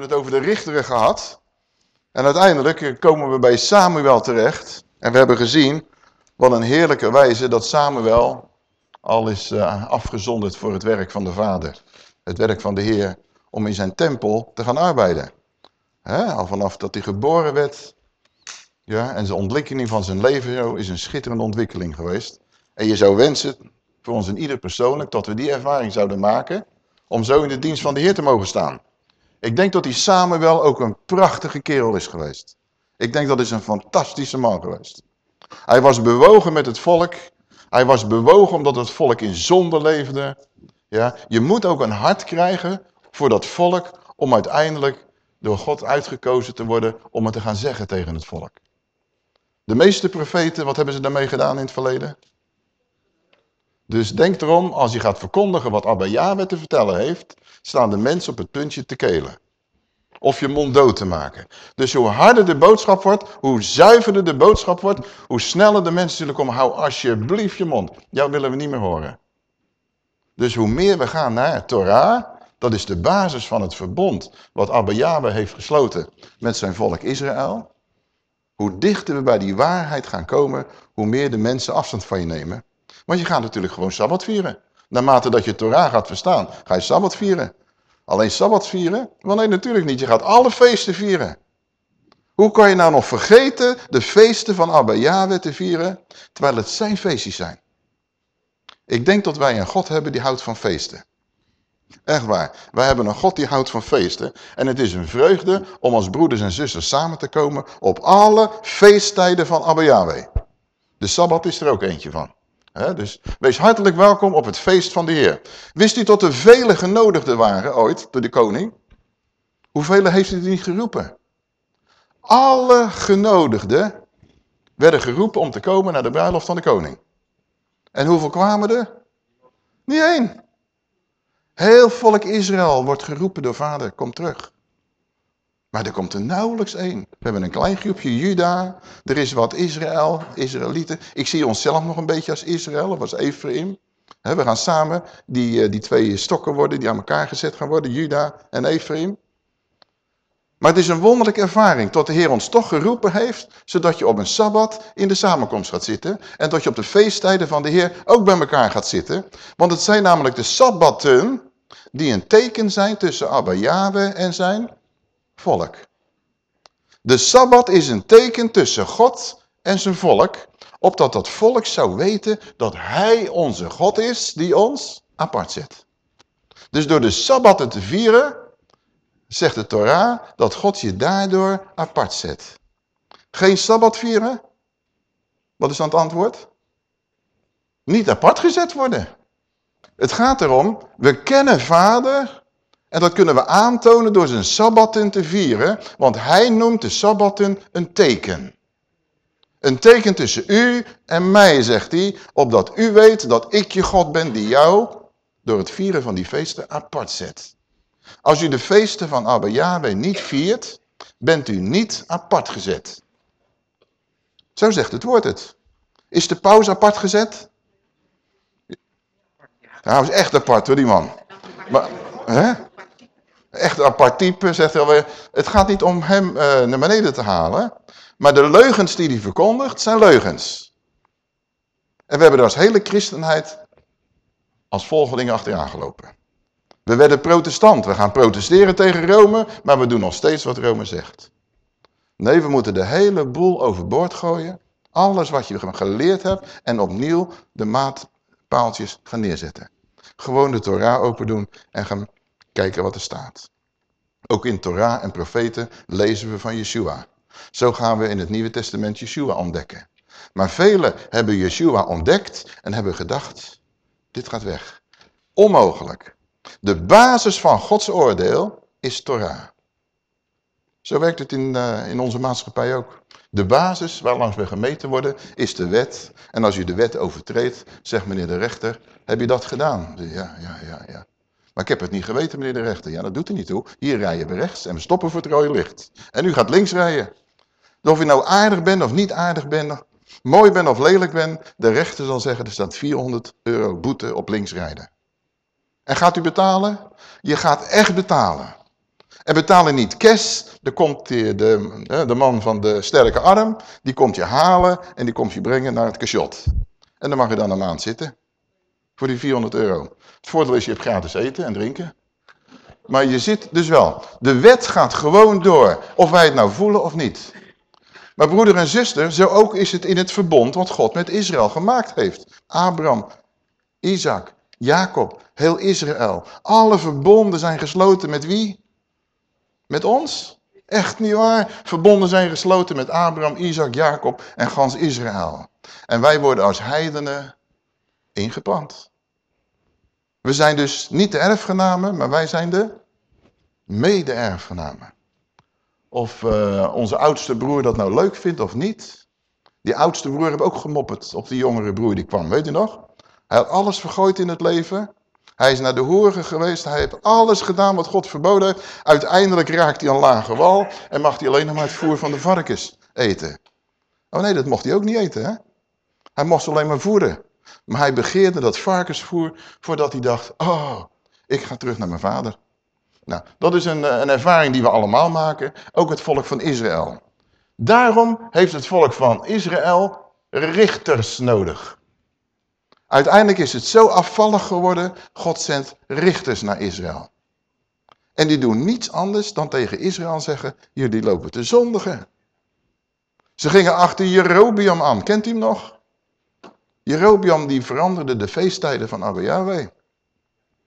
Hebben het over de richteren gehad. En uiteindelijk komen we bij Samuel terecht. En we hebben gezien wat een heerlijke wijze dat Samuel al is uh, afgezonderd voor het werk van de vader. Het werk van de Heer om in zijn tempel te gaan arbeiden. al vanaf dat hij geboren werd. Ja, en zijn ontwikkeling van zijn leven is een schitterende ontwikkeling geweest. En je zou wensen, voor ons en ieder persoonlijk, dat we die ervaring zouden maken om zo in de dienst van de Heer te mogen staan. Ik denk dat die Samuel ook een prachtige kerel is geweest. Ik denk dat is een fantastische man geweest. Hij was bewogen met het volk. Hij was bewogen omdat het volk in zonde leefde. Ja, je moet ook een hart krijgen voor dat volk om uiteindelijk door God uitgekozen te worden om het te gaan zeggen tegen het volk. De meeste profeten, wat hebben ze daarmee gedaan in het verleden? Dus denk erom, als je gaat verkondigen wat Abba Yahweh te vertellen heeft, staan de mensen op het puntje te kelen. Of je mond dood te maken. Dus hoe harder de boodschap wordt, hoe zuiverder de boodschap wordt, hoe sneller de mensen zullen komen. Hou alsjeblieft je mond. Jou willen we niet meer horen. Dus hoe meer we gaan naar Torah, dat is de basis van het verbond wat Abba Yahweh heeft gesloten met zijn volk Israël. Hoe dichter we bij die waarheid gaan komen, hoe meer de mensen afstand van je nemen. Want je gaat natuurlijk gewoon Sabbat vieren. Naarmate dat je Torah gaat verstaan, ga je Sabbat vieren. Alleen Sabbat vieren? Wel nee, natuurlijk niet. Je gaat alle feesten vieren. Hoe kan je nou nog vergeten de feesten van Abba Yahweh te vieren, terwijl het zijn feestjes zijn? Ik denk dat wij een God hebben die houdt van feesten. Echt waar. Wij hebben een God die houdt van feesten. En het is een vreugde om als broeders en zusters samen te komen op alle feesttijden van Abba Yahweh. De Sabbat is er ook eentje van dus wees hartelijk welkom op het feest van de Heer. Wist u dat er vele genodigden waren ooit door de koning? Hoeveel heeft u niet geroepen? Alle genodigden werden geroepen om te komen naar de bruiloft van de koning. En hoeveel kwamen er? Niet één. Heel volk Israël wordt geroepen door vader, kom terug. Maar er komt er nauwelijks één. We hebben een klein groepje Juda. Er is wat Israël, Israëlieten. Ik zie onszelf nog een beetje als Israël, of als Ephraim. we gaan samen die, eh, die twee stokken worden, die aan elkaar gezet gaan worden, Juda en Ephraim. Maar het is een wonderlijke ervaring, tot de Heer ons toch geroepen heeft, zodat je op een Sabbat in de samenkomst gaat zitten. En dat je op de feesttijden van de Heer ook bij elkaar gaat zitten. Want het zijn namelijk de Sabbatten die een teken zijn tussen Abba Yahweh en zijn volk. De Sabbat is een teken tussen God en zijn volk, opdat dat volk zou weten dat hij onze God is die ons apart zet. Dus door de Sabbatten te vieren, zegt de Torah, dat God je daardoor apart zet. Geen Sabbat vieren? Wat is dan het antwoord? Niet apart gezet worden. Het gaat erom, we kennen Vader en dat kunnen we aantonen door zijn Sabbatten te vieren, want hij noemt de Sabbatten een teken. Een teken tussen u en mij, zegt hij, opdat u weet dat ik je God ben die jou door het vieren van die feesten apart zet. Als u de feesten van Abba Yahweh niet viert, bent u niet apart gezet. Zo zegt het woord het. Is de paus apart gezet? Hij is echt apart hoor, die man. Maar, hè? Echt een apart type, zegt hij alweer. Het gaat niet om hem uh, naar beneden te halen. Maar de leugens die hij verkondigt, zijn leugens. En we hebben er als hele christenheid als volgelingen achteraan gelopen. We werden protestant. We gaan protesteren tegen Rome, maar we doen nog steeds wat Rome zegt. Nee, we moeten de hele boel overboord gooien. Alles wat je geleerd hebt en opnieuw de maatpaaltjes gaan neerzetten. Gewoon de Torah open doen en gaan kijken wat er staat. Ook in Torah en profeten lezen we van Yeshua. Zo gaan we in het Nieuwe Testament Yeshua ontdekken. Maar velen hebben Yeshua ontdekt en hebben gedacht, dit gaat weg. Onmogelijk. De basis van Gods oordeel is Torah. Zo werkt het in, uh, in onze maatschappij ook. De basis waarlangs we gemeten worden is de wet. En als u de wet overtreedt, zegt meneer de rechter, heb je dat gedaan? Ja, ja, ja, ja. Maar ik heb het niet geweten, meneer de rechter. Ja, dat doet er niet toe. Hier rijden we rechts en we stoppen voor het rode licht. En u gaat links rijden. of je nou aardig bent of niet aardig bent, mooi bent of lelijk bent, de rechter zal zeggen, er staat 400 euro boete op links rijden. En gaat u betalen? Je gaat echt betalen. En betaal je niet cash, dan komt de, de, de man van de sterke arm, die komt je halen en die komt je brengen naar het cachot. En dan mag je dan een maand zitten. Voor die 400 euro. Het voordeel is, je hebt gratis eten en drinken. Maar je zit dus wel. De wet gaat gewoon door. Of wij het nou voelen of niet. Maar broeder en zuster, zo ook is het in het verbond wat God met Israël gemaakt heeft. Abraham, Isaac, Jacob, heel Israël. Alle verbonden zijn gesloten met wie? Met ons? Echt niet waar. Verbonden zijn gesloten met Abraham, Isaac, Jacob en gans Israël. En wij worden als heidenen ingeplant. We zijn dus niet de erfgenamen, maar wij zijn de mede-erfgenamen. Of uh, onze oudste broer dat nou leuk vindt of niet. Die oudste broer heeft ook gemopperd op die jongere broer die kwam, weet je nog? Hij had alles vergooid in het leven. Hij is naar de horen geweest. Hij heeft alles gedaan wat God verboden heeft. Uiteindelijk raakt hij een lage wal. En mag hij alleen nog maar het voer van de varkens eten. Oh nee, dat mocht hij ook niet eten. Hè? Hij mocht alleen maar voeren. Maar hij begeerde dat varkensvoer voordat hij dacht, oh, ik ga terug naar mijn vader. Nou, dat is een, een ervaring die we allemaal maken, ook het volk van Israël. Daarom heeft het volk van Israël richters nodig. Uiteindelijk is het zo afvallig geworden, God zendt richters naar Israël. En die doen niets anders dan tegen Israël zeggen, jullie lopen te zondigen. Ze gingen achter Jerobiam aan, kent u hem nog? Jerobiam die veranderde de feesttijden van Abba Yahweh.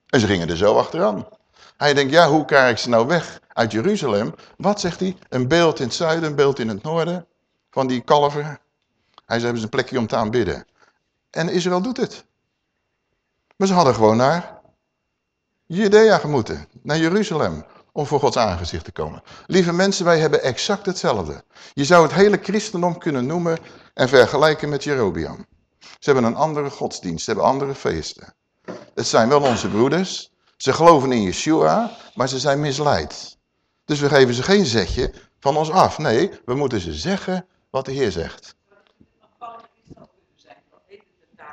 En ze gingen er zo achteraan. Hij denkt, ja, hoe krijg ik ze nou weg uit Jeruzalem? Wat zegt hij? Een beeld in het zuiden, een beeld in het noorden van die kalver. Hij zei, hebben ze een plekje om te aanbidden. En Israël doet het. Maar ze hadden gewoon naar Judea gemoeten, naar Jeruzalem, om voor Gods aangezicht te komen. Lieve mensen, wij hebben exact hetzelfde. Je zou het hele christendom kunnen noemen en vergelijken met Jerobiam. Ze hebben een andere godsdienst, ze hebben andere feesten. Het zijn wel onze broeders, ze geloven in Yeshua, maar ze zijn misleid. Dus we geven ze geen zetje van ons af. Nee, we moeten ze zeggen wat de Heer zegt.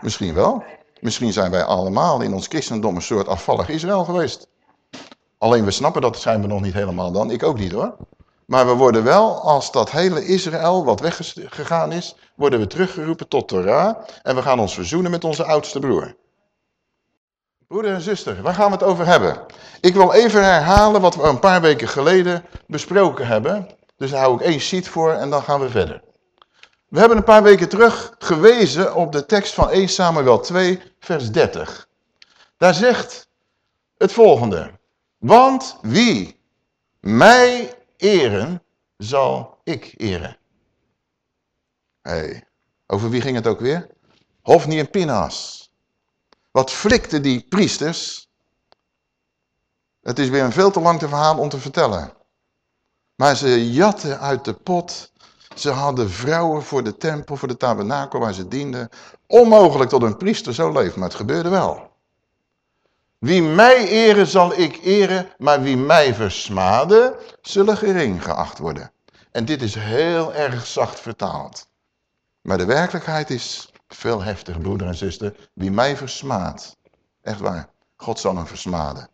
Misschien wel. Misschien zijn wij allemaal in ons christendom een soort afvallig Israël geweest. Alleen we snappen dat zijn we nog niet helemaal dan. Ik ook niet hoor. Maar we worden wel, als dat hele Israël wat weggegaan is, worden we teruggeroepen tot Torah. En we gaan ons verzoenen met onze oudste broer. Broeder en zuster, waar gaan we het over hebben? Ik wil even herhalen wat we een paar weken geleden besproken hebben. Dus daar hou ik één sheet voor en dan gaan we verder. We hebben een paar weken terug gewezen op de tekst van 1 Samuel 2, vers 30. Daar zegt het volgende. Want wie mij eren, zal ik eren. Hey, over wie ging het ook weer? Hofni en Pinas. Wat flikten die priesters? Het is weer een veel te lang te verhaal om te vertellen. Maar ze jatten uit de pot. Ze hadden vrouwen voor de tempel, voor de tabernakel waar ze dienden. Onmogelijk tot een priester zo leeft, maar het gebeurde wel. Wie mij eren zal ik eren, maar wie mij versmaden, zullen gering geacht worden. En dit is heel erg zacht vertaald. Maar de werkelijkheid is veel heftiger, broeder en zuster. Wie mij versmaadt, echt waar, God zal hem versmaden.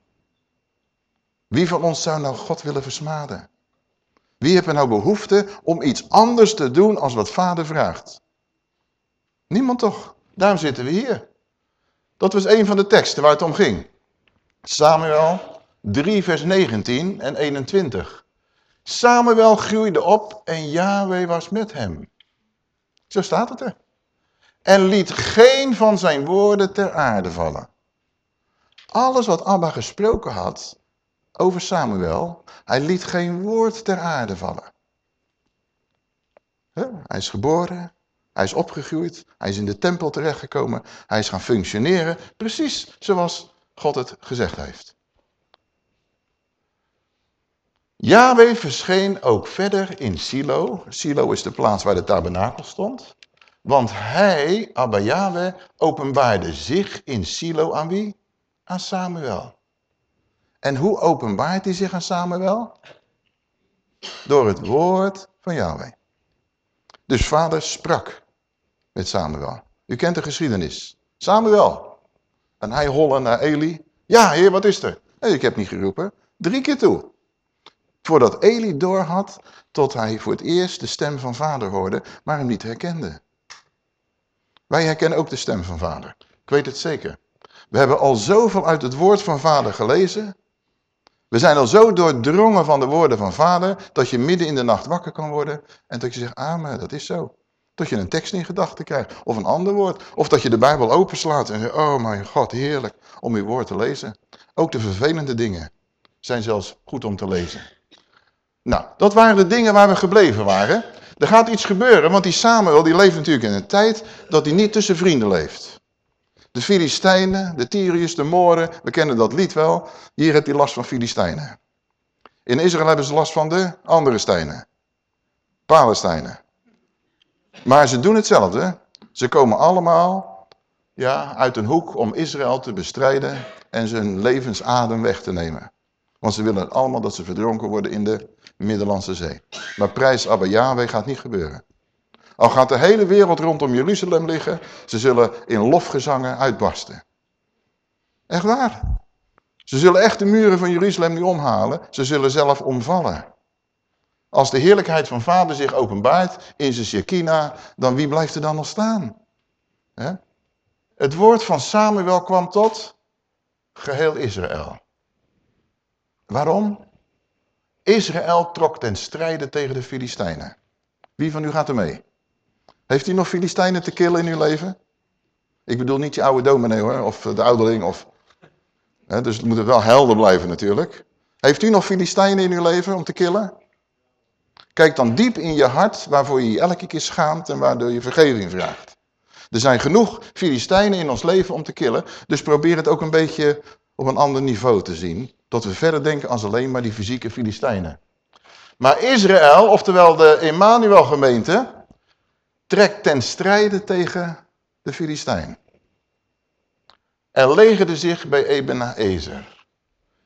Wie van ons zou nou God willen versmaden? Wie heeft er nou behoefte om iets anders te doen als wat vader vraagt? Niemand toch? Daarom zitten we hier. Dat was een van de teksten waar het om ging. Samuel 3 vers 19 en 21. Samuel groeide op en Yahweh was met hem. Zo staat het er en liet geen van zijn woorden ter aarde vallen. Alles wat Abba gesproken had over Samuel, hij liet geen woord ter aarde vallen. Hij is geboren, hij is opgegroeid, hij is in de tempel terechtgekomen, hij is gaan functioneren, precies zoals God het gezegd heeft. Yahweh verscheen ook verder in Silo. Silo is de plaats waar de tabernakel stond. Want hij, Abba Yahweh, openbaarde zich in Silo aan wie? Aan Samuel. En hoe openbaart hij zich aan Samuel? Door het woord van Yahweh. Dus vader sprak met Samuel. U kent de geschiedenis. Samuel. En hij hollen naar Eli. Ja, heer, wat is er? Ik heb niet geroepen. Drie keer toe. Voordat Eli doorhad, tot hij voor het eerst de stem van vader hoorde, maar hem niet herkende. Wij herkennen ook de stem van vader. Ik weet het zeker. We hebben al zoveel uit het woord van vader gelezen. We zijn al zo doordrongen van de woorden van vader, dat je midden in de nacht wakker kan worden en dat je zegt, amen, dat is zo. Dat je een tekst in gedachten krijgt, of een ander woord. Of dat je de Bijbel openslaat en zegt, oh mijn God, heerlijk om uw woord te lezen. Ook de vervelende dingen zijn zelfs goed om te lezen. Nou, dat waren de dingen waar we gebleven waren. Er gaat iets gebeuren, want die Samuel die leeft natuurlijk in een tijd dat hij niet tussen vrienden leeft. De Filistijnen, de Tyriërs, de Moren, we kennen dat lied wel. Hier heb je last van Filistijnen. In Israël hebben ze last van de andere Stijnen. Palestijnen. Maar ze doen hetzelfde. Ze komen allemaal ja, uit een hoek om Israël te bestrijden en zijn levensadem weg te nemen. Want ze willen allemaal dat ze verdronken worden in de Middellandse Zee. Maar prijs Abba Yahweh gaat niet gebeuren. Al gaat de hele wereld rondom Jeruzalem liggen, ze zullen in lofgezangen uitbarsten. Echt waar. Ze zullen echt de muren van Jeruzalem niet omhalen, ze zullen zelf omvallen. Als de heerlijkheid van vader zich openbaart in zijn Shekinah, dan wie blijft er dan nog staan? Het woord van Samuel kwam tot geheel Israël. Waarom? Israël trok ten strijde tegen de Filistijnen. Wie van u gaat er mee? Heeft u nog Filistijnen te killen in uw leven? Ik bedoel niet je oude dominee hoor, of de ouderling. Of, hè, dus het moet wel helder blijven natuurlijk. Heeft u nog Filistijnen in uw leven om te killen? Kijk dan diep in je hart waarvoor je je elke keer schaamt en waardoor je vergeving vraagt. Er zijn genoeg Filistijnen in ons leven om te killen, dus probeer het ook een beetje op een ander niveau te zien. Tot we verder denken als alleen maar die fysieke Filistijnen. Maar Israël, oftewel de Emmanuel gemeente, trekt ten strijde tegen de Filistijn. En legerde zich bij Ebenezer.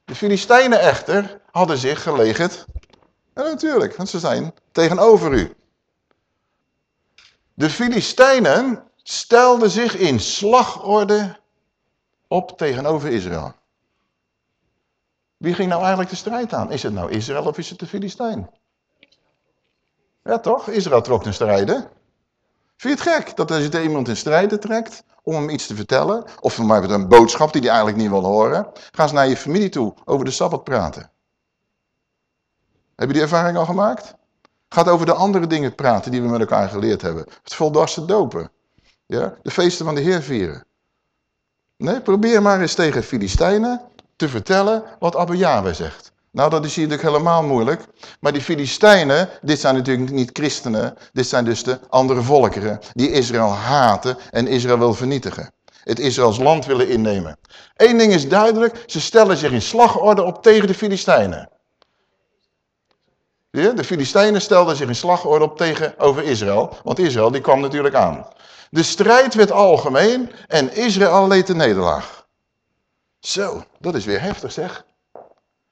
De Filistijnen echter hadden zich gelegerd, en natuurlijk, want ze zijn tegenover u. De Filistijnen stelden zich in slagorde op tegenover Israël. Wie ging nou eigenlijk de strijd aan? Is het nou Israël of is het de Filistijn? Ja toch? Israël trok ten strijde. Vind je het gek dat als je iemand in strijden trekt om hem iets te vertellen, of een boodschap die hij eigenlijk niet wil horen, ga eens naar je familie toe over de Sabbat praten. Heb je die ervaring al gemaakt? Gaat over de andere dingen praten die we met elkaar geleerd hebben. Het volwassen dopen. Ja? De feesten van de Heer vieren. Nee, probeer maar eens tegen Filistijnen te vertellen wat Abba Yahweh zegt. Nou, dat is hier natuurlijk helemaal moeilijk. Maar die Filistijnen, dit zijn natuurlijk niet christenen. Dit zijn dus de andere volkeren die Israël haten en Israël wil vernietigen. Het Israëls land willen innemen. Eén ding is duidelijk, ze stellen zich in slagorde op tegen de Filistijnen. De Filistijnen stelden zich in slagorde op tegenover Israël, want Israël die kwam natuurlijk aan. De strijd werd algemeen en Israël leed de nederlaag. Zo, dat is weer heftig zeg.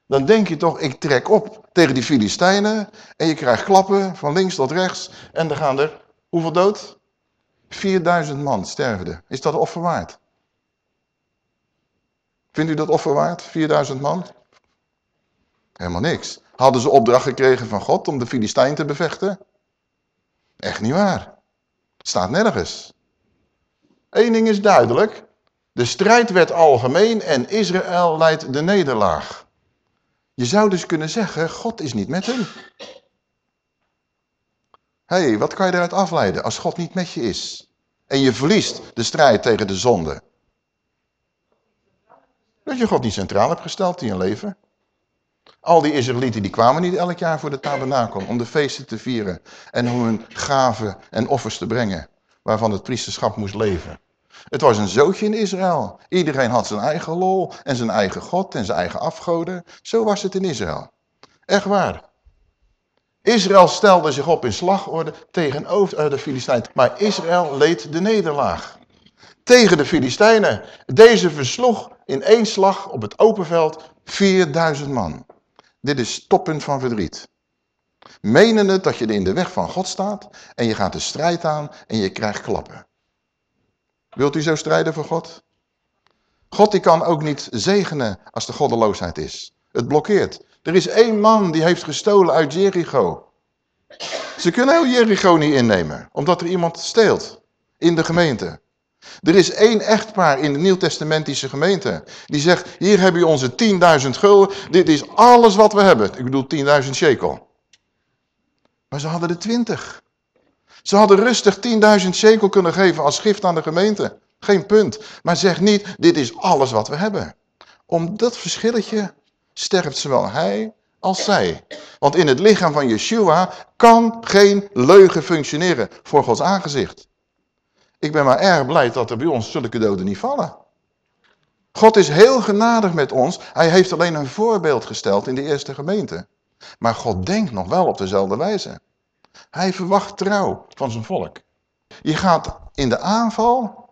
Dan denk je toch, ik trek op tegen die Filistijnen en je krijgt klappen van links tot rechts en dan gaan er, hoeveel dood? 4000 man sterven Is dat offer waard? Vindt u dat offer waard, 4000 man? Helemaal niks. Hadden ze opdracht gekregen van God om de Filistijn te bevechten? Echt niet waar. Staat nergens. Eén ding is duidelijk. De strijd werd algemeen en Israël leidt de nederlaag. Je zou dus kunnen zeggen, God is niet met hem. Hé, hey, wat kan je eruit afleiden als God niet met je is? En je verliest de strijd tegen de zonde. Dat je God niet centraal hebt gesteld in je leven. Al die Israëlieten die kwamen niet elk jaar voor de tabernakel om de feesten te vieren en om hun gaven en offers te brengen, waarvan het priesterschap moest leven. Het was een zootje in Israël. Iedereen had zijn eigen lol en zijn eigen God en zijn eigen afgoden. Zo was het in Israël. Echt waar. Israël stelde zich op in slagorde tegenover de Filistijnen. Maar Israël leed de nederlaag. Tegen de Filistijnen. Deze versloeg in één slag op het open veld 4000 man. Dit is toppunt van verdriet. Menen het dat je in de weg van God staat en je gaat de strijd aan en je krijgt klappen. Wilt u zo strijden voor God? God die kan ook niet zegenen als de goddeloosheid is. Het blokkeert. Er is één man die heeft gestolen uit Jericho. Ze kunnen heel Jericho niet innemen, omdat er iemand steelt in de gemeente. Er is één echtpaar in de Nieuw-Testamentische gemeente. Die zegt, hier heb je onze 10.000 gulden. Dit is alles wat we hebben. Ik bedoel 10.000 shekel. Maar ze hadden er 20. Ze hadden rustig 10.000 shekel kunnen geven als gift aan de gemeente. Geen punt. Maar zeg niet, dit is alles wat we hebben. Om dat verschilletje sterft zowel hij als zij. Want in het lichaam van Yeshua kan geen leugen functioneren voor Gods aangezicht. Ik ben maar erg blij dat er bij ons zulke doden niet vallen. God is heel genadig met ons. Hij heeft alleen een voorbeeld gesteld in de eerste gemeente. Maar God denkt nog wel op dezelfde wijze. Hij verwacht trouw van zijn volk. Je gaat in de aanval...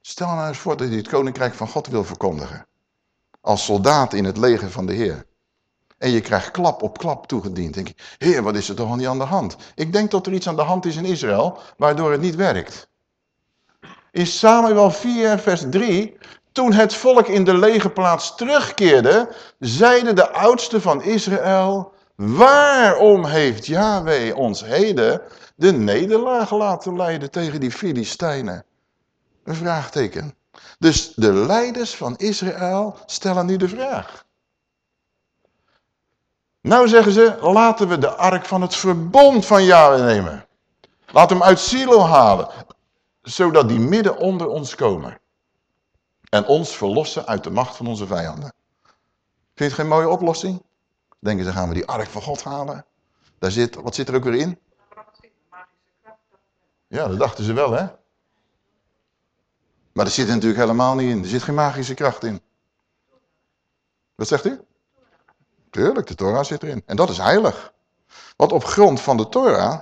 Stel nou eens voor dat je het koninkrijk van God wil verkondigen. Als soldaat in het leger van de Heer. En je krijgt klap op klap toegediend. Denk je, heer, wat is er toch niet aan de hand? Ik denk dat er iets aan de hand is in Israël, waardoor het niet werkt. In Samuel 4, vers 3, toen het volk in de lege plaats terugkeerde, zeiden de oudsten van Israël, waarom heeft Yahweh ons heden de nederlaag laten leiden tegen die Filistijnen? Een vraagteken. Dus de leiders van Israël stellen nu de vraag. Nou zeggen ze, laten we de ark van het verbond van Yahweh nemen. Laat hem uit Silo halen, zodat die midden onder ons komen. En ons verlossen uit de macht van onze vijanden. Vind je het geen mooie oplossing? Denken ze, gaan we die ark van God halen? Daar zit, wat zit er ook weer in? Ja, dat dachten ze wel, hè? Maar er zit er natuurlijk helemaal niet in. Er zit geen magische kracht in. Wat zegt u? Tuurlijk, de Torah zit erin. En dat is heilig. Want op grond van de Torah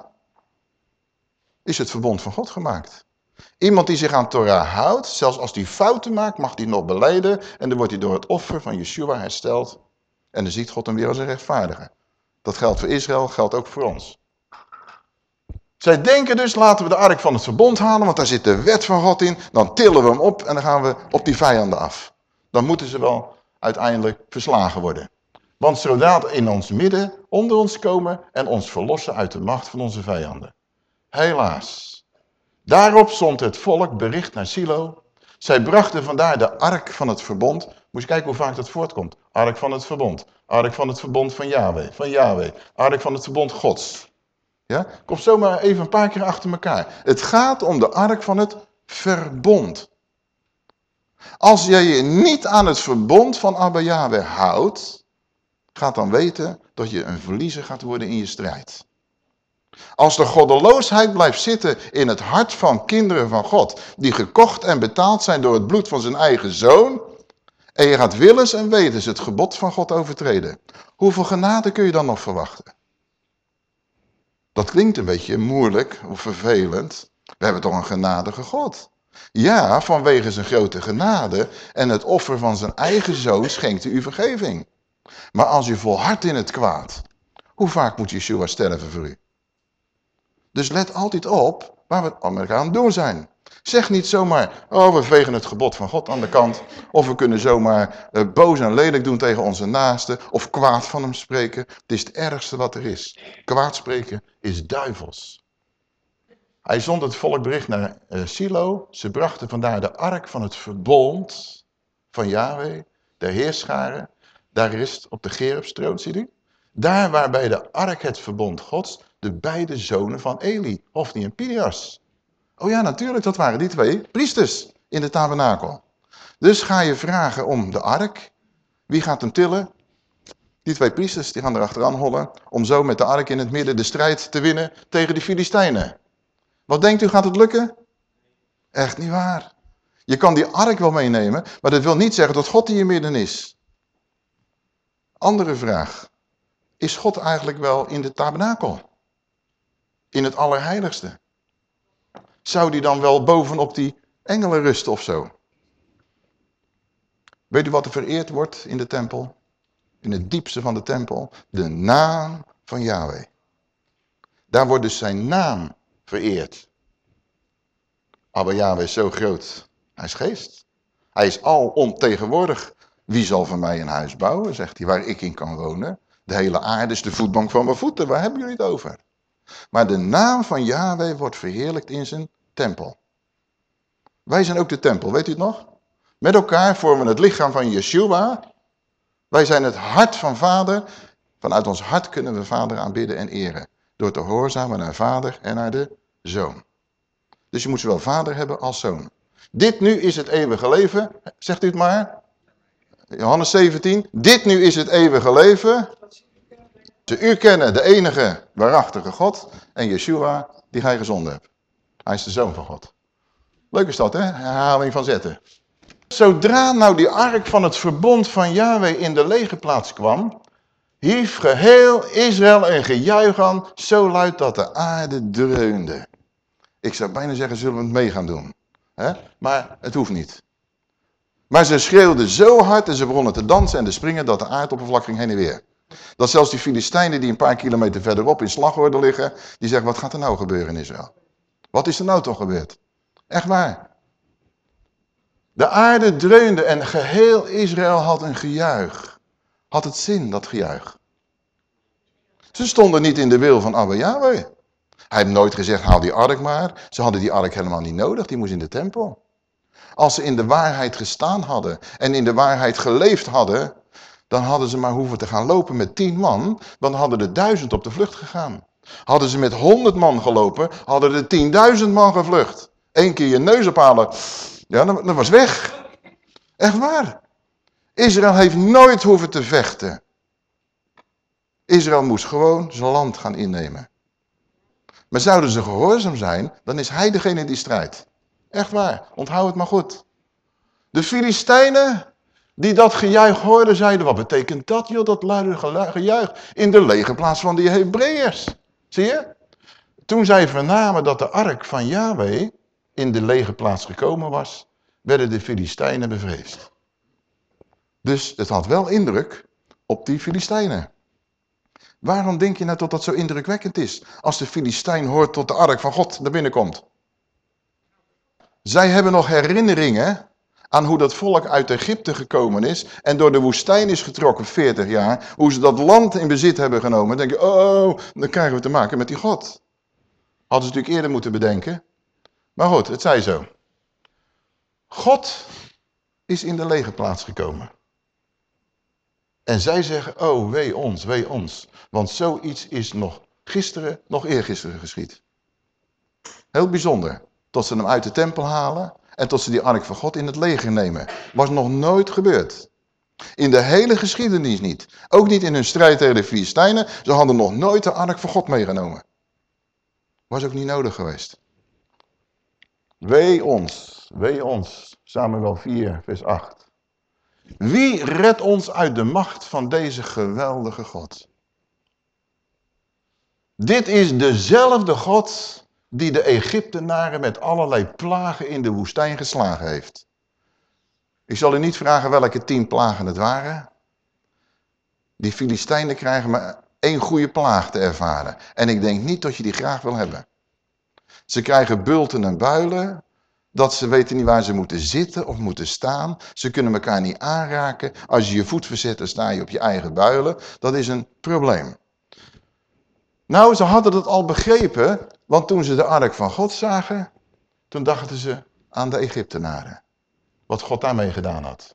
is het verbond van God gemaakt. Iemand die zich aan Torah houdt, zelfs als hij fouten maakt, mag hij nog beleiden. En dan wordt hij door het offer van Yeshua hersteld. En dan ziet God hem weer als een rechtvaardige. Dat geldt voor Israël, geldt ook voor ons. Zij denken dus, laten we de ark van het verbond halen, want daar zit de wet van God in. Dan tillen we hem op en dan gaan we op die vijanden af. Dan moeten ze wel uiteindelijk verslagen worden. Want zodra in ons midden onder ons komen en ons verlossen uit de macht van onze vijanden. Helaas. Daarop zond het volk bericht naar Silo. Zij brachten vandaar de ark van het verbond. Moet je kijken hoe vaak dat voortkomt. Ark van het verbond. Ark van het verbond van Yahweh. Van Yahweh. Ark van het verbond Gods. Ja? Komt zomaar even een paar keer achter elkaar. Het gaat om de ark van het verbond. Als jij je niet aan het verbond van Abba Yahweh houdt, gaat dan weten dat je een verliezer gaat worden in je strijd. Als de goddeloosheid blijft zitten in het hart van kinderen van God, die gekocht en betaald zijn door het bloed van zijn eigen zoon, en je gaat willens en wetens het gebod van God overtreden, hoeveel genade kun je dan nog verwachten? Dat klinkt een beetje moeilijk of vervelend. We hebben toch een genadige God. Ja, vanwege zijn grote genade en het offer van zijn eigen zoon schenkt u vergeving. Maar als u volhardt in het kwaad, hoe vaak moet Yeshua sterven voor u? Dus let altijd op waar we het met aan doen zijn. Zeg niet zomaar, oh we vegen het gebod van God aan de kant. Of we kunnen zomaar uh, boos en lelijk doen tegen onze naasten. Of kwaad van hem spreken. Het is het ergste wat er is. Kwaad spreken is duivels. Hij zond het volk bericht naar uh, Silo. Ze brachten vandaar de ark van het verbond van Yahweh, de heerscharen. Daar is op de Gerubstroot, ziet u? Daar waarbij de ark het verbond gods, de beide zonen van Eli, Hofni en Pinias. Oh ja, natuurlijk, dat waren die twee priesters in de tabernakel. Dus ga je vragen om de ark. Wie gaat hem tillen? Die twee priesters die gaan erachteraan hollen om zo met de ark in het midden de strijd te winnen tegen de Filistijnen. Wat denkt u, gaat het lukken? Echt niet waar. Je kan die ark wel meenemen, maar dat wil niet zeggen dat God in je midden is. Andere vraag. Is God eigenlijk wel in de tabernakel? In het allerheiligste? Zou die dan wel bovenop die engelen rusten of zo? Weet u wat er vereerd wordt in de tempel? In het diepste van de tempel? De naam van Yahweh. Daar wordt dus zijn naam vereerd. Maar Yahweh is zo groot. Hij is geest. Hij is al ontegenwoordig. Wie zal voor mij een huis bouwen, zegt hij, waar ik in kan wonen? De hele aarde is de voetbank van mijn voeten, waar hebben jullie het over? Maar de naam van Yahweh wordt verheerlijkt in zijn tempel. Wij zijn ook de tempel, weet u het nog? Met elkaar vormen het lichaam van Yeshua. Wij zijn het hart van vader. Vanuit ons hart kunnen we vader aanbidden en eren. Door te hoorzamen naar vader en naar de zoon. Dus je moet zowel vader hebben als zoon. Dit nu is het eeuwige leven. Zegt u het maar. Johannes 17. Dit nu is het eeuwige leven. Te u kennen de enige waarachtige God. En Yeshua die gij gezonden hebt. Hij is de zoon van God. Leuk is dat hè? Herhaling van zetten. Zodra nou die ark van het verbond van Yahweh in de lege plaats kwam, hief geheel Israël een gejuich aan, zo luid dat de aarde dreunde. Ik zou bijna zeggen, zullen we het mee gaan doen? He? Maar het hoeft niet. Maar ze schreeuwden zo hard en ze begonnen te dansen en te springen dat de aardoppervlak ging heen en weer. Dat zelfs die Filistijnen die een paar kilometer verderop in slagorde liggen, die zeggen, wat gaat er nou gebeuren in Israël? Wat is er nou toch gebeurd? Echt waar. De aarde dreunde en geheel Israël had een gejuich. Had het zin, dat gejuich. Ze stonden niet in de wil van Abba Yahweh. Hij heeft nooit gezegd, haal die ark maar. Ze hadden die ark helemaal niet nodig, die moest in de tempel. Als ze in de waarheid gestaan hadden en in de waarheid geleefd hadden, dan hadden ze maar hoeven te gaan lopen met tien man, dan hadden er duizend op de vlucht gegaan. Hadden ze met honderd man gelopen, hadden er tienduizend man gevlucht. Eén keer je neus ophalen, ja, dat, was weg. Echt waar. Israël heeft nooit hoeven te vechten. Israël moest gewoon zijn land gaan innemen. Maar zouden ze gehoorzaam zijn, dan is hij degene die strijdt. Echt waar, onthoud het maar goed. De Filistijnen, die dat gejuich hoorden, zeiden, wat betekent dat joh, dat luide gejuich in de legerplaats van die Hebreërs. Zie je? Toen zij vernamen dat de ark van Yahweh in de legerplaats gekomen was, werden de Filistijnen bevreesd. Dus het had wel indruk op die Filistijnen. Waarom denk je nou dat dat zo indrukwekkend is? Als de Filistijn hoort tot de ark van God naar binnen komt. Zij hebben nog herinneringen aan hoe dat volk uit Egypte gekomen is en door de woestijn is getrokken 40 jaar. Hoe ze dat land in bezit hebben genomen. Dan oh, dan krijgen we te maken met die God. Hadden ze natuurlijk eerder moeten bedenken. Maar goed, het zij zo. God is in de lege plaats gekomen. En zij zeggen, oh wee ons, wee ons. Want zoiets is nog gisteren, nog eergisteren geschied. Heel bijzonder. Tot ze hem uit de tempel halen en tot ze die ark van God in het leger nemen. Was nog nooit gebeurd. In de hele geschiedenis niet. Ook niet in hun strijd tegen de Filistijnen. Ze hadden nog nooit de ark van God meegenomen. Was ook niet nodig geweest. Wee ons, wee ons. Samuel 4, vers 8. Wie redt ons uit de macht van deze geweldige God? Dit is dezelfde God die de Egyptenaren met allerlei plagen in de woestijn geslagen heeft. Ik zal u niet vragen welke tien plagen het waren. Die Filistijnen krijgen maar één goede plaag te ervaren. En ik denk niet dat je die graag wil hebben. Ze krijgen bulten en builen, dat ze weten niet waar ze moeten zitten of moeten staan. Ze kunnen elkaar niet aanraken. Als je je voet verzet, dan sta je op je eigen builen. Dat is een probleem. Nou, ze hadden het al begrepen, want toen ze de ark van God zagen, toen dachten ze aan de Egyptenaren. Wat God daarmee gedaan had.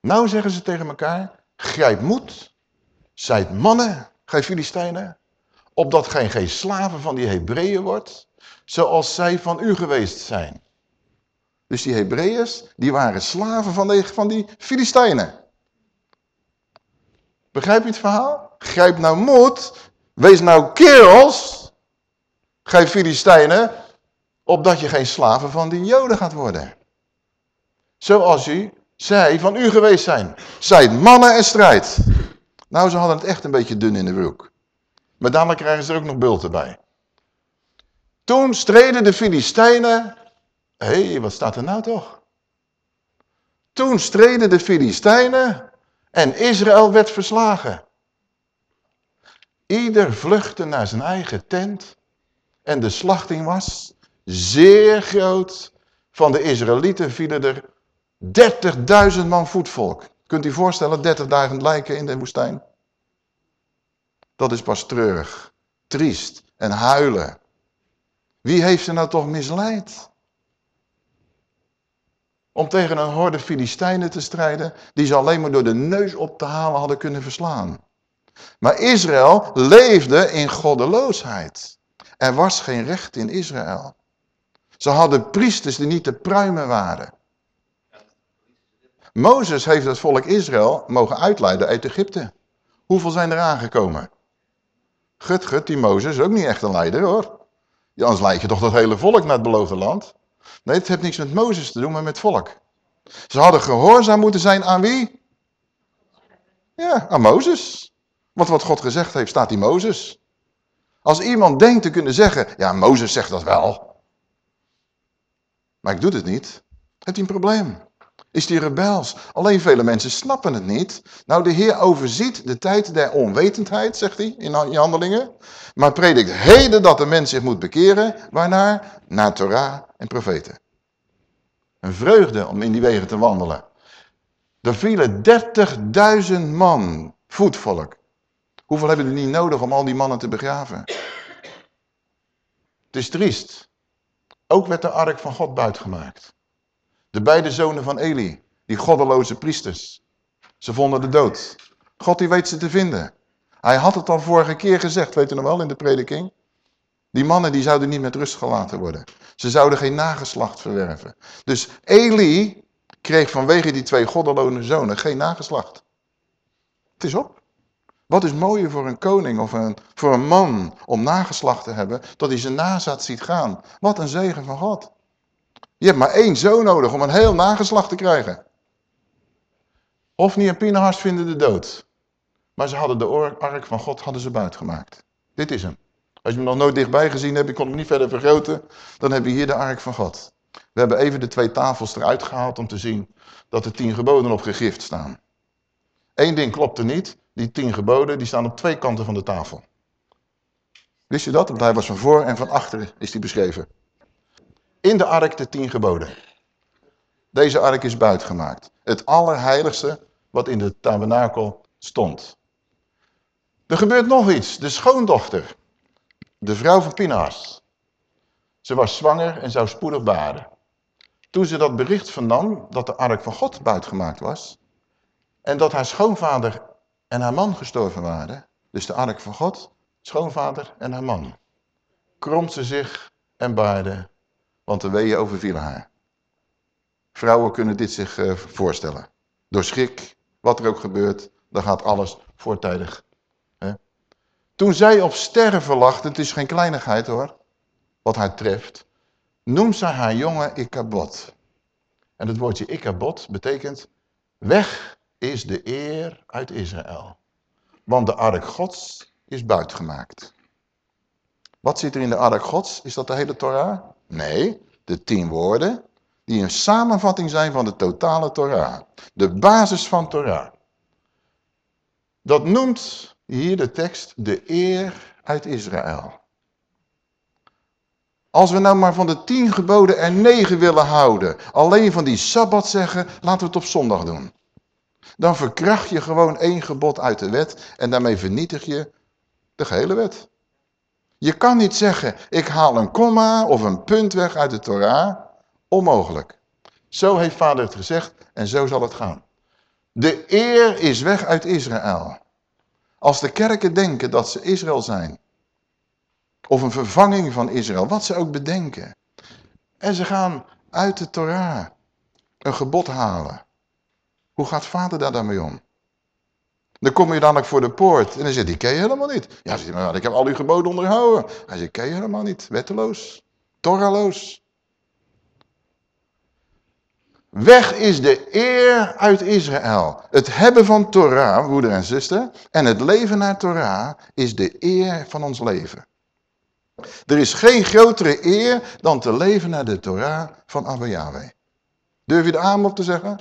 Nou zeggen ze tegen elkaar, grijp moed, zijt mannen, gij Filistijnen, opdat gij geen slaven van die Hebreeën wordt, zoals zij van u geweest zijn. Dus die Hebreeërs, die waren slaven van, de, van die Filistijnen. Begrijp je het verhaal? Grijp nou moed, wees nou kerels, gij Filistijnen, opdat je geen slaven van die Joden gaat worden. Zoals u, zij van u geweest zijn. Zij mannen en strijd. Nou, ze hadden het echt een beetje dun in de broek. Maar dadelijk krijgen ze er ook nog bulten bij. Toen streden de Filistijnen... Hé, hey, wat staat er nou toch? Toen streden de Filistijnen en Israël werd verslagen. Ieder vluchtte naar zijn eigen tent en de slachting was zeer groot. Van de Israëlieten vielen er 30.000 man voetvolk. Kunt u voorstellen, 30.000 lijken in de woestijn? Dat is pas treurig, triest en huilen. Wie heeft ze nou toch misleid? Om tegen een horde Filistijnen te strijden, die ze alleen maar door de neus op te halen hadden kunnen verslaan. Maar Israël leefde in goddeloosheid. Er was geen recht in Israël. Ze hadden priesters die niet te pruimen waren. Mozes heeft het volk Israël mogen uitleiden uit Egypte. Hoeveel zijn er aangekomen? Gut, gut, die Mozes is ook niet echt een leider hoor. Anders leid je toch dat hele volk naar het beloofde land. Nee, het heeft niks met Mozes te doen, maar met volk. Ze hadden gehoorzaam moeten zijn aan wie? Ja, aan Mozes. Want wat God gezegd heeft, staat in Mozes. Als iemand denkt te kunnen zeggen, ja, Mozes zegt dat wel. Maar ik doe het niet. Heeft hij een probleem? Is die rebels? Alleen vele mensen snappen het niet. Nou, de Heer overziet de tijd der onwetendheid, zegt hij in handelingen. Maar predikt heden dat de mens zich moet bekeren. Waarnaar? Naar Torah en profeten. Een vreugde om in die wegen te wandelen. Er vielen 30.000 man, voetvolk. Hoeveel hebben er niet nodig om al die mannen te begraven? Het is triest. Ook werd de ark van God buitgemaakt. De beide zonen van Eli, die goddeloze priesters. Ze vonden de dood. God die weet ze te vinden. Hij had het al vorige keer gezegd, weet u nog wel, in de prediking. Die mannen die zouden niet met rust gelaten worden. Ze zouden geen nageslacht verwerven. Dus Eli kreeg vanwege die twee goddeloze zonen geen nageslacht. Het is op. Wat is mooier voor een koning of een, voor een man om nageslacht te hebben, dat hij zijn nazaat ziet gaan. Wat een zegen van God. Je hebt maar één zoon nodig om een heel nageslacht te krijgen. Hofni en Pinahas vinden de dood. Maar ze hadden de ark van God hadden ze buitgemaakt. Dit is hem. Als je hem nog nooit dichtbij gezien hebt, ik kon hem niet verder vergroten, dan heb je hier de ark van God. We hebben even de twee tafels eruit gehaald om te zien dat de tien geboden op gegrift staan. Eén ding klopte niet, die tien geboden die staan op twee kanten van de tafel. Wist je dat? Want hij was van voor en van achter is die beschreven. In de ark de tien geboden. Deze ark is buitgemaakt. Het allerheiligste wat in de tabernakel stond. Er gebeurt nog iets. De schoondochter, de vrouw van Pinaas. Ze was zwanger en zou spoedig baren. Toen ze dat bericht vernam dat de ark van God buitgemaakt was... en dat haar schoonvader en haar man gestorven waren... dus de ark van God, schoonvader en haar man... kromt ze zich en baarde want de weeën overvielen haar. Vrouwen kunnen dit zich uh, voorstellen. Door schrik, wat er ook gebeurt, dan gaat alles voortijdig. Hè? Toen zij op sterven lag, het is geen kleinigheid hoor, wat haar treft, noemt zij haar jongen Ikabot. En het woordje Ikabot betekent, weg is de eer uit Israël. Want de ark gods is buitgemaakt. Wat zit er in de ark gods? Is dat de hele Torah? Nee, de tien woorden die een samenvatting zijn van de totale Torah. De basis van Torah. Dat noemt hier de tekst de eer uit Israël. Als we nou maar van de tien geboden er negen willen houden, alleen van die Sabbat zeggen, laten we het op zondag doen. Dan verkracht je gewoon één gebod uit de wet en daarmee vernietig je de gehele wet. Je kan niet zeggen, ik haal een komma of een punt weg uit de Torah. Onmogelijk. Zo heeft vader het gezegd en zo zal het gaan. De eer is weg uit Israël. Als de kerken denken dat ze Israël zijn, of een vervanging van Israël, wat ze ook bedenken. En ze gaan uit de Torah een gebod halen. Hoe gaat vader daar dan mee om? Dan kom je dan ook voor de poort. En dan zegt hij, ken je helemaal niet. Ja, zegt hij, ik heb al uw geboden onderhouden. Hij zegt, ken je helemaal niet. Wetteloos. Toraloos. Weg is de eer uit Israël. Het hebben van Torah, broeder en zuster, en het leven naar Torah is de eer van ons leven. Er is geen grotere eer dan te leven naar de Torah van Abba Yahweh. Durf je de op te zeggen?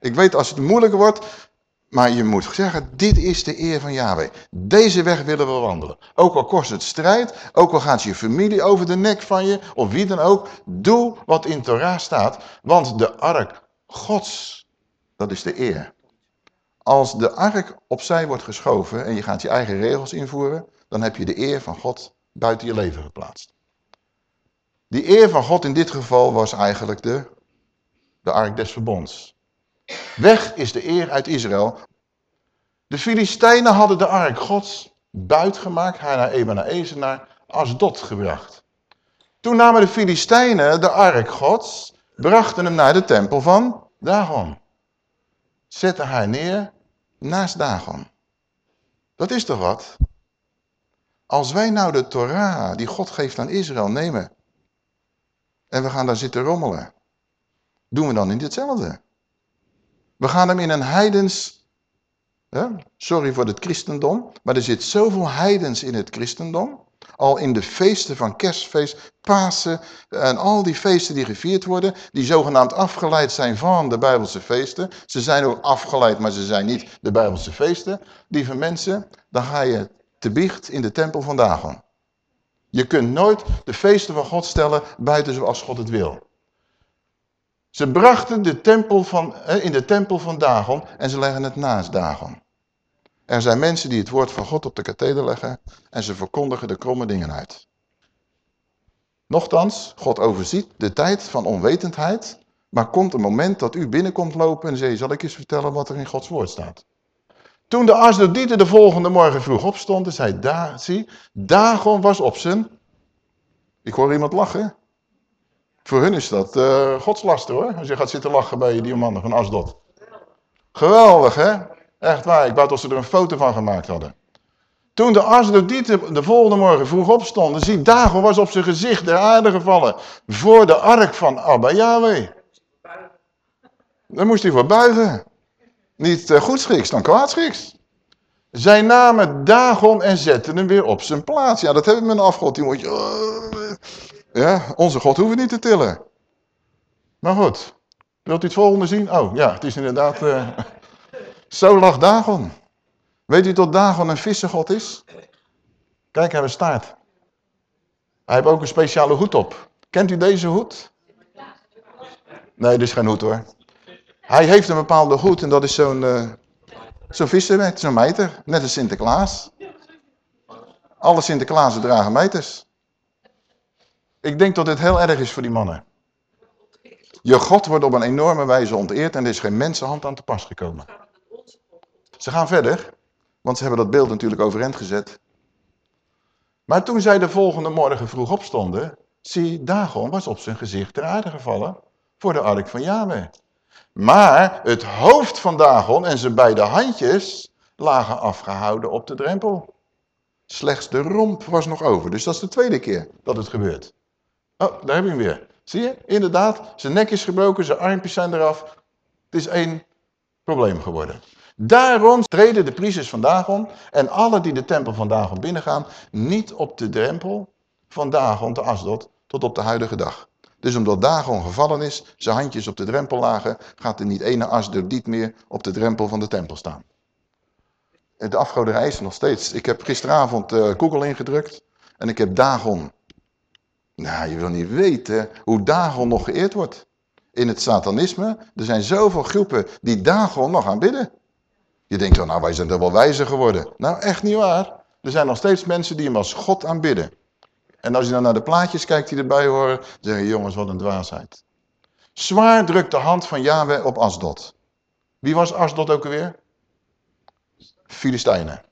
Ik weet als het moeilijker wordt, maar je moet zeggen, dit is de eer van Yahweh. Deze weg willen we wandelen. Ook al kost het strijd, ook al gaat je familie over de nek van je, of wie dan ook. Doe wat in Torah staat, want de ark Gods. Dat is de eer. Als de ark opzij wordt geschoven en je gaat je eigen regels invoeren, dan heb je de eer van God buiten je leven geplaatst. Die eer van God in dit geval was eigenlijk de, de ark des verbonds. Weg is de eer uit Israël. De Filistijnen hadden de ark gods buitgemaakt, haar naar Ebenezer, naar Asdod gebracht. Toen namen de Filistijnen de ark gods, brachten hem naar de tempel van Dagon. Zetten haar neer naast Dagon. Dat is toch wat? Als wij nou de Torah die God geeft aan Israël nemen en we gaan daar zitten rommelen, doen we dan niet hetzelfde? We gaan hem in een heidens, sorry voor het christendom, maar er zit zoveel heidens in het christendom. Al in de feesten van kerstfeest, Pasen en al die feesten die gevierd worden, die zogenaamd afgeleid zijn van de Bijbelse feesten. Ze zijn ook afgeleid, maar ze zijn niet de Bijbelse feesten. Lieve mensen, dan ga je te biecht in de tempel van Dagon. Je kunt nooit de feesten van God stellen buiten zoals God het wil. Ze brachten de tempel van, in de tempel van Dagon en ze leggen het naast Dagon. Er zijn mensen die het woord van God op de katheder leggen en ze verkondigen de kromme dingen uit. Nochtans, God overziet de tijd van onwetendheid, maar komt een moment dat u binnenkomt lopen en zegt, zal ik eens vertellen wat er in Gods woord staat. Toen de Asdodieten de volgende morgen vroeg opstonden, zei da, zie, Dagon was op zijn... Ik hoor iemand lachen. Voor hun is dat uh, godslaster hoor, als je gaat zitten lachen bij die mannen van Asdod. Geweldig hè? Echt waar, ik wou dat ze er een foto van gemaakt hadden. Toen de Asdodieten de volgende morgen vroeg opstonden, zie Dagon was op zijn gezicht der aarde gevallen. Voor de ark van Abba Yahweh. Daar moest hij voor buigen. Niet uh, goedschiks, dan kwaadschiks. Zij namen Dagon en zetten hem weer op zijn plaats. Ja, dat hebben we met een afgod. Die moet je... Ja, onze God hoeven niet te tillen. Maar goed. Wilt u het volgende zien? Oh, ja, het is inderdaad... Uh... Zo lag Dagon. Weet u dat Dagon een vissengod is? Kijk, hij staart. Hij heeft ook een speciale hoed op. Kent u deze hoed? Nee, dit is geen hoed hoor. Hij heeft een bepaalde hoed en dat is zo'n uh, zo'n vissenmet, zo'n mijter. Net als Sinterklaas. Alle Sinterklaasen dragen mijters. Ik denk dat dit heel erg is voor die mannen. Je God wordt op een enorme wijze onteerd en er is geen mensenhand aan te pas gekomen. Ze gaan verder, want ze hebben dat beeld natuurlijk overeind gezet. Maar toen zij de volgende morgen vroeg opstonden, zie Dagon was op zijn gezicht ter aarde gevallen voor de ark van Yahweh. Maar het hoofd van Dagon en zijn beide handjes lagen afgehouden op de drempel. Slechts de romp was nog over. Dus dat is de tweede keer dat het gebeurt. Oh, daar heb je hem weer. Zie je? Inderdaad, zijn nek is gebroken, zijn armpjes zijn eraf. Het is één probleem geworden. Daarom treden de priesters van Dagon en alle die de tempel van Dagon binnengaan, niet op de drempel van Dagon te Asdod tot op de huidige dag. Dus omdat Dagon gevallen is, zijn handjes op de drempel lagen, gaat er niet ene Asdodiet meer op de drempel van de tempel staan. De afgoderij is nog steeds. Ik heb gisteravond uh, Google ingedrukt en ik heb Dagon nou, je wil niet weten hoe Dagon nog geëerd wordt. In het satanisme, er zijn zoveel groepen die Dagon nog aanbidden. Je denkt, nou wij zijn er wel wijzer geworden. Nou, echt niet waar. Er zijn nog steeds mensen die hem als God aanbidden. En als je dan naar de plaatjes kijkt die erbij horen, zeggen jongens, wat een dwaasheid. Zwaar drukt de hand van Yahweh op Asdod. Wie was Asdod ook alweer? Filistijnen.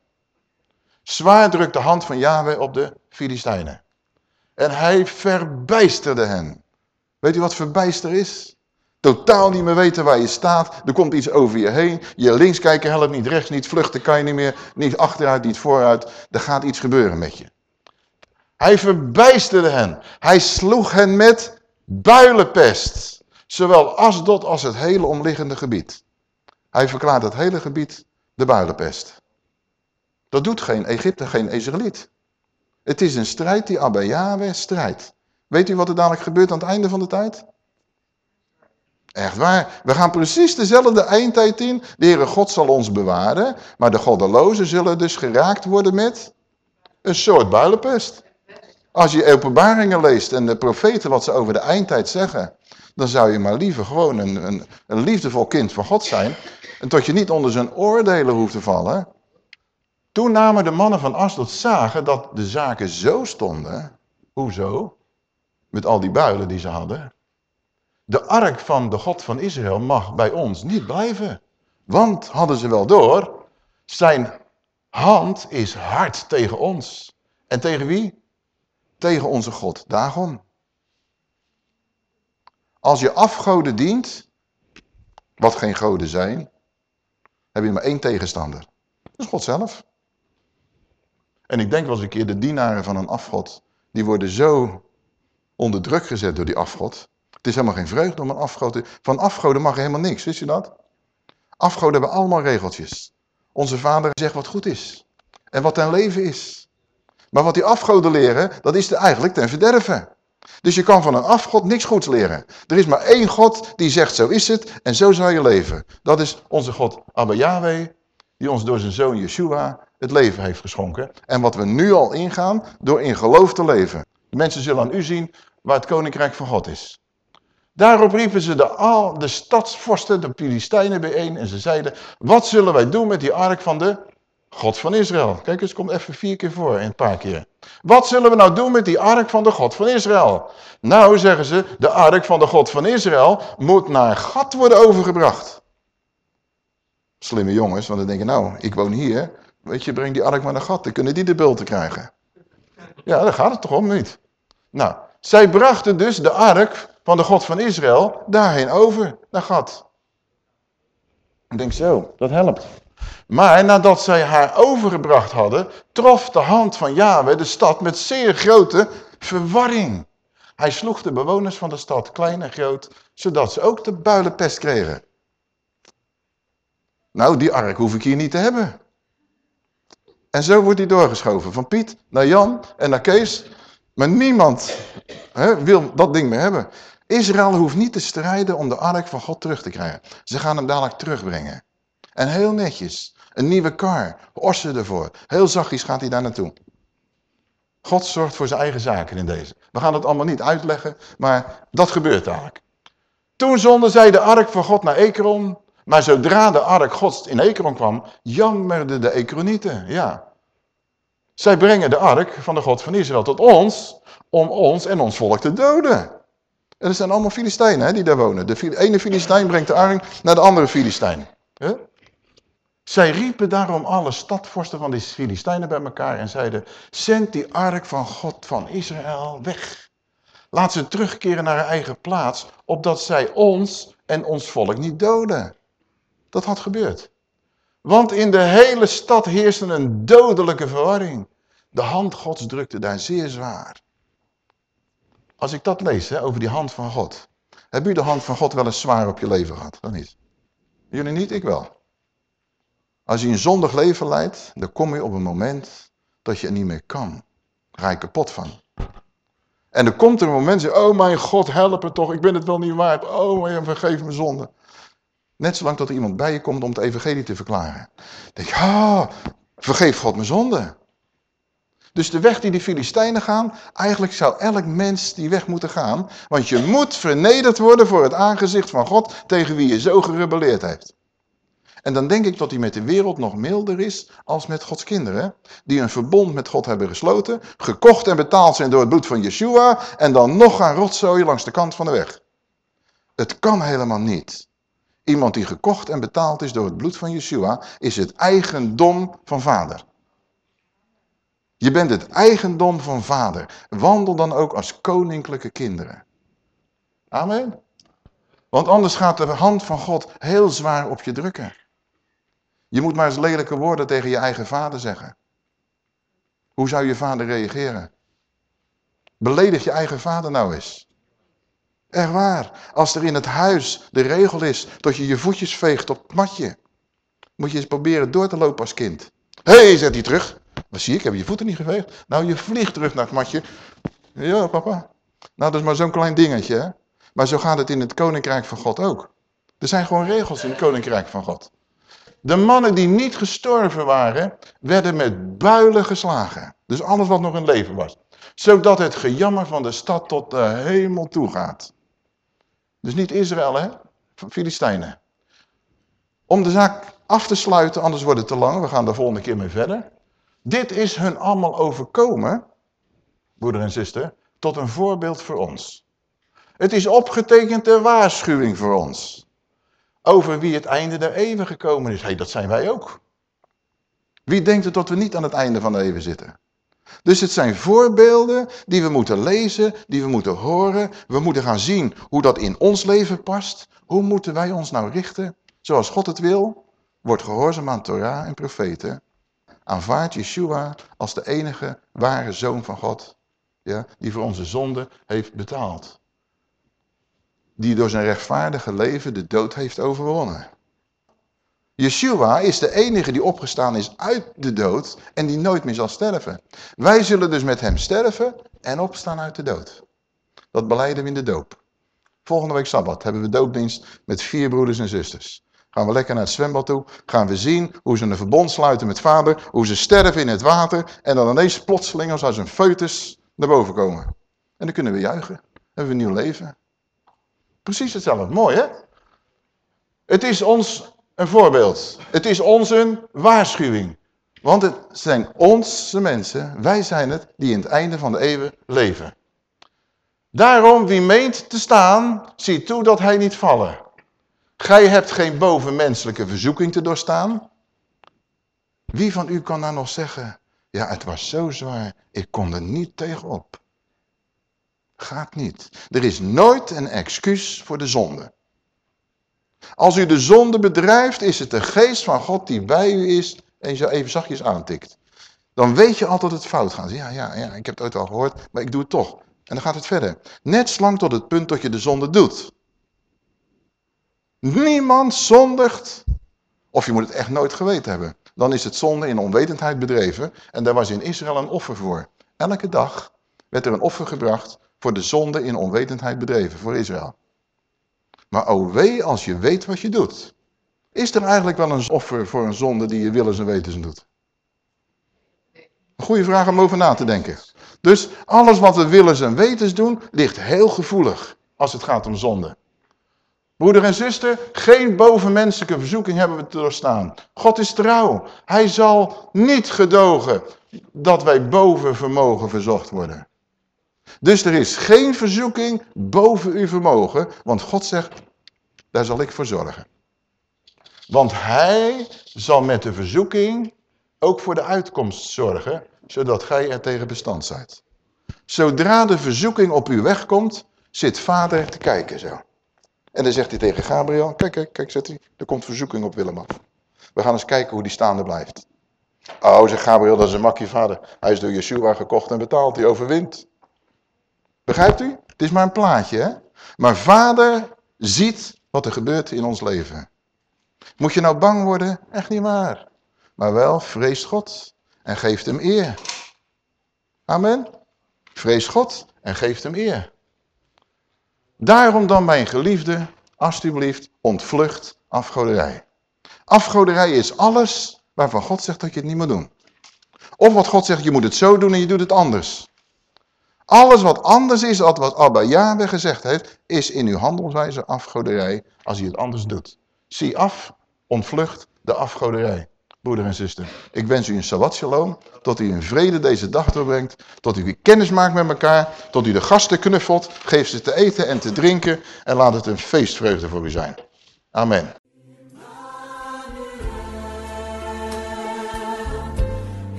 Zwaar drukt de hand van Yahweh op de Filistijnen. En hij verbijsterde hen. Weet u wat verbijster is? Totaal niet meer weten waar je staat. Er komt iets over je heen. Je links kijken helpt niet, rechts niet, vluchten kan je niet meer. Niet achteruit, niet vooruit. Er gaat iets gebeuren met je. Hij verbijsterde hen. Hij sloeg hen met builenpest. Zowel Asdod als het hele omliggende gebied. Hij verklaart het hele gebied de builenpest. Dat doet geen Egypte, geen Israëliet. Het is een strijd die Abba Yahweh strijdt. Weet u wat er dadelijk gebeurt aan het einde van de tijd? Echt waar. We gaan precies dezelfde eindtijd in. De Heere God zal ons bewaren. Maar de goddelozen zullen dus geraakt worden met een soort builenpest. Als je openbaringen leest en de profeten wat ze over de eindtijd zeggen. dan zou je maar liever gewoon een, een, een liefdevol kind van God zijn. En tot je niet onder zijn oordelen hoeft te vallen. Toen namen de mannen van Asdod zagen dat de zaken zo stonden. Hoezo? Met al die builen die ze hadden. De ark van de God van Israël mag bij ons niet blijven. Want, hadden ze wel door, zijn hand is hard tegen ons. En tegen wie? Tegen onze God, Dagon. Als je afgoden dient, wat geen goden zijn, heb je maar één tegenstander. Dat is God zelf. En ik denk wel eens een keer, de dienaren van een afgod, die worden zo onder druk gezet door die afgod. Het is helemaal geen vreugde om een afgod te... Van afgoden mag helemaal niks, wist je dat? Afgoden hebben allemaal regeltjes. Onze vader zegt wat goed is. En wat ten leven is. Maar wat die afgoden leren, dat is eigenlijk ten verderven. Dus je kan van een afgod niks goeds leren. Er is maar één God die zegt zo is het en zo zal je leven. Dat is onze God Abba Yahweh, die ons door zijn zoon Yeshua het leven heeft geschonken. En wat we nu al ingaan, door in geloof te leven. De mensen zullen aan u zien waar het koninkrijk van God is. Daarop riepen ze de, al, de stadsvorsten, de Filistijnen bijeen en ze zeiden, wat zullen wij doen met die ark van de God van Israël? Kijk eens, komt even vier keer voor en een paar keer. Wat zullen we nou doen met die ark van de God van Israël? Nou, zeggen ze, de ark van de God van Israël moet naar Gat worden overgebracht. Slimme jongens, want dan denken, nou, ik woon hier, weet je, breng die ark maar naar Gat, dan kunnen die de bult krijgen. Ja, daar gaat het toch om niet. Nou, zij brachten dus de ark van de God van Israël daarheen over, naar Gat. Ik denk zo, dat helpt. Maar nadat zij haar overgebracht hadden, trof de hand van Yahweh de stad met zeer grote verwarring. Hij sloeg de bewoners van de stad, klein en groot, zodat ze ook de builenpest kregen. Nou, die ark hoef ik hier niet te hebben. En zo wordt hij doorgeschoven, van Piet naar Jan en naar Kees. Maar niemand hè, wil dat ding meer hebben. Israël hoeft niet te strijden om de ark van God terug te krijgen. Ze gaan hem dadelijk terugbrengen. En heel netjes. Een nieuwe kar. Ossen ervoor. Heel zachtjes gaat hij daar naartoe. God zorgt voor zijn eigen zaken in deze. We gaan het allemaal niet uitleggen, maar dat gebeurt dadelijk. Toen zonden zij de ark van God naar Ekron. Maar zodra de ark Gods in Ekron kwam, jammerden de Ekronieten. Ja. Zij brengen de ark van de God van Israël tot ons, om ons en ons volk te doden. En dat zijn allemaal Filistijnen hè, die daar wonen. De ene Filistijn brengt de ark naar de andere Filistijn. Zij riepen daarom alle stadvorsten van die Filistijnen bij elkaar en zeiden, zend die ark van God van Israël weg. Laat ze terugkeren naar haar eigen plaats, opdat zij ons en ons volk niet doden. Dat had gebeurd. Want in de hele stad heerste een dodelijke verwarring. De hand Gods drukte daar zeer zwaar. Als ik dat lees, hè, over die hand van God. Heb u de hand van God wel eens zwaar op je leven gehad? Dan niet. Jullie niet, ik wel. Als je een zondig leven leidt, dan kom je op een moment dat je er niet meer kan. Daar ga je kapot van. En er komt een moment, oh mijn God, help me toch, ik ben het wel niet waard. Oh, vergeef me zonde. Net zolang dat er iemand bij je komt om het evangelie te verklaren. Dan denk je, ah, vergeef God mijn zonde. Dus de weg die de Filistijnen gaan, eigenlijk zou elk mens die weg moeten gaan. Want je moet vernederd worden voor het aangezicht van God tegen wie je zo gerebelleerd heeft. En dan denk ik dat hij met de wereld nog milder is als met Gods kinderen. Die een verbond met God hebben gesloten, gekocht en betaald zijn door het bloed van Yeshua. En dan nog gaan rotzooien langs de kant van de weg. Het kan helemaal niet. Iemand die gekocht en betaald is door het bloed van Yeshua, is het eigendom van vader. Je bent het eigendom van vader. Wandel dan ook als koninklijke kinderen. Amen. Want anders gaat de hand van God heel zwaar op je drukken. Je moet maar eens lelijke woorden tegen je eigen vader zeggen. Hoe zou je vader reageren? Beledig je eigen vader nou eens. Echt waar. Als er in het huis de regel is dat je je voetjes veegt op het matje. Moet je eens proberen door te lopen als kind. Hé, hey, zet hij terug. Wat zie ik, heb je je voeten niet geveegd? Nou, je vliegt terug naar het matje. Ja, papa. Nou, dat is maar zo'n klein dingetje, hè. Maar zo gaat het in het koninkrijk van God ook. Er zijn gewoon regels in het koninkrijk van God. De mannen die niet gestorven waren, werden met builen geslagen. Dus alles wat nog in leven was. Zodat het gejammer van de stad tot de hemel toe gaat. Dus niet Israël, hè? Filistijnen. Om de zaak af te sluiten, anders wordt het te lang. We gaan de volgende keer mee verder. Dit is hun allemaal overkomen, broeder en zuster, tot een voorbeeld voor ons. Het is opgetekend ter waarschuwing voor ons. Over wie het einde der eeuwen gekomen is. Hey, dat zijn wij ook. Wie denkt er dat we niet aan het einde van de eeuwen zitten? Dus het zijn voorbeelden die we moeten lezen, die we moeten horen. We moeten gaan zien hoe dat in ons leven past. Hoe moeten wij ons nou richten? Zoals God het wil. Wordt gehoorzaam aan Torah en profeten. Aanvaard Yeshua als de enige ware zoon van God. Ja, die voor onze zonde heeft betaald. Die door zijn rechtvaardige leven de dood heeft overwonnen. Yeshua is de enige die opgestaan is uit de dood en die nooit meer zal sterven. Wij zullen dus met hem sterven en opstaan uit de dood. Dat beleiden we in de doop. Volgende week Sabbat hebben we doopdienst met vier broeders en zusters. Gaan we lekker naar het zwembad toe. Gaan we zien hoe ze een verbond sluiten met vader. Hoe ze sterven in het water. En dan ineens plotseling als een foetus naar boven komen. En dan kunnen we juichen. Hebben we een nieuw leven. Precies hetzelfde. Mooi hè? Het is ons een voorbeeld. Het is ons een waarschuwing. Want het zijn onze mensen, wij zijn het, die in het einde van de eeuwen leven. Daarom, wie meent te staan, ziet toe dat hij niet vallen. Gij hebt geen bovenmenselijke verzoeking te doorstaan. Wie van u kan nou nog zeggen, ja het was zo zwaar, ik kon er niet tegenop. Gaat niet. Er is nooit een excuus voor de zonde. Als u de zonde bedrijft, is het de geest van God die bij u is en zo even zachtjes aantikt. Dan weet je altijd dat het fout gaat. Ja, ja, ja, ik heb het ooit al gehoord, maar ik doe het toch. En dan gaat het verder. Net slang tot het punt dat je de zonde doet. Niemand zondigt. Of je moet het echt nooit geweten hebben. Dan is het zonde in onwetendheid bedreven. En daar was in Israël een offer voor. Elke dag werd er een offer gebracht voor de zonde in onwetendheid bedreven voor Israël. Maar oh wee als je weet wat je doet. Is er eigenlijk wel een offer voor een zonde die je willens en wetens doet? Een goede vraag om over na te denken. Dus alles wat we willens en wetens doen, ligt heel gevoelig als het gaat om zonde. Broeder en zuster, geen bovenmenselijke verzoeking hebben we te doorstaan. God is trouw. Hij zal niet gedogen dat wij boven vermogen verzocht worden. Dus er is geen verzoeking boven uw vermogen, want God zegt, daar zal ik voor zorgen. Want hij zal met de verzoeking ook voor de uitkomst zorgen, zodat gij er tegen bestand zijt. Zodra de verzoeking op u wegkomt, zit vader te kijken zo. En dan zegt hij tegen Gabriel, kijk, kijk, kijk, zet hij, er komt verzoeking op Willem af. We gaan eens kijken hoe die staande blijft. Oh, zegt Gabriel, dat is een makkie vader. Hij is door Yeshua gekocht en betaald, die overwint. Begrijpt u? Het is maar een plaatje, hè? Maar vader ziet wat er gebeurt in ons leven. Moet je nou bang worden? Echt niet waar. Maar wel, vrees God en geeft hem eer. Amen. Vrees God en geeft hem eer. Daarom dan, mijn geliefde, alsjeblieft, ontvlucht afgoderij. Afgoderij is alles waarvan God zegt dat je het niet moet doen. Of wat God zegt, je moet het zo doen en je doet het anders. Alles wat anders is dan wat Abba Yahweh gezegd heeft, is in uw handelswijze afgoderij als je het anders doet. Zie af, ontvlucht de afgoderij. Broeder en zuster, ik wens u een Shabbat Shalom, tot u in vrede deze dag doorbrengt, tot u kennis maakt met elkaar, tot u de gasten knuffelt, geef ze te eten en te drinken en laat het een feestvreugde voor u zijn. Amen.